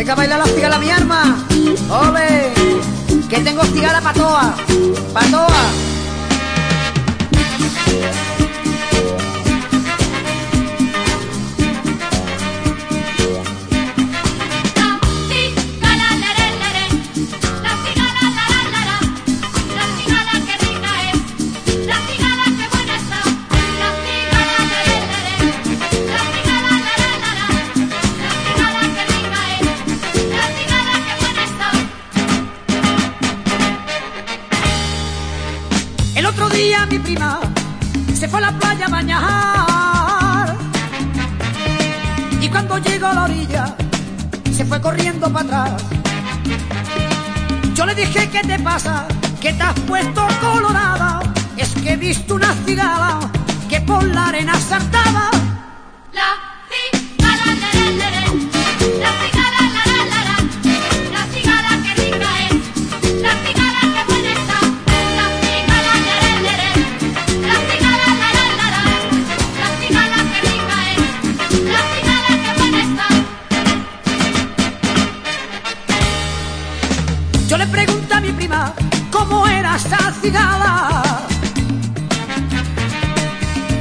Venga a bailar la cigala mi arma. ¡Ole! Que tengo cigala para toa. Pa' toa. Mi prima se fue a la playa a bañar. Y cuando llegó a la orilla, se fue corriendo para atrás. Yo le dije, ¿qué te pasa? Que te has puesto colorada. Es que he visto una cigala que por la arena saltaba. Yo le pregunté a mi prima cómo era esa cigala.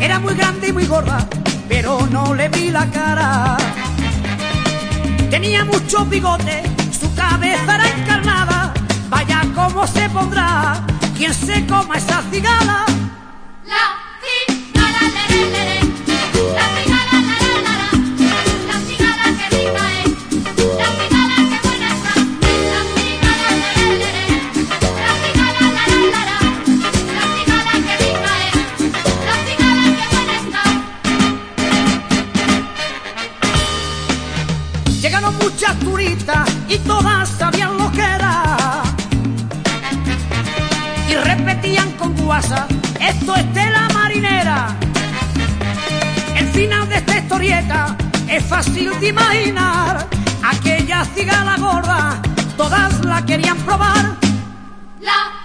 Era muy grande y muy gorda, pero no le vi la cara. Tenía muchos bigotes, su cabeza era encarnada. Vaya cómo se pondrá quien se coma esa cigala. Llegaron y todas sabían lo que era. Y repetían con guasa, esto es de la marinera. El final de esta historieta es fácil de imaginar. Aquella cigala gorda, todas la querían probar. La.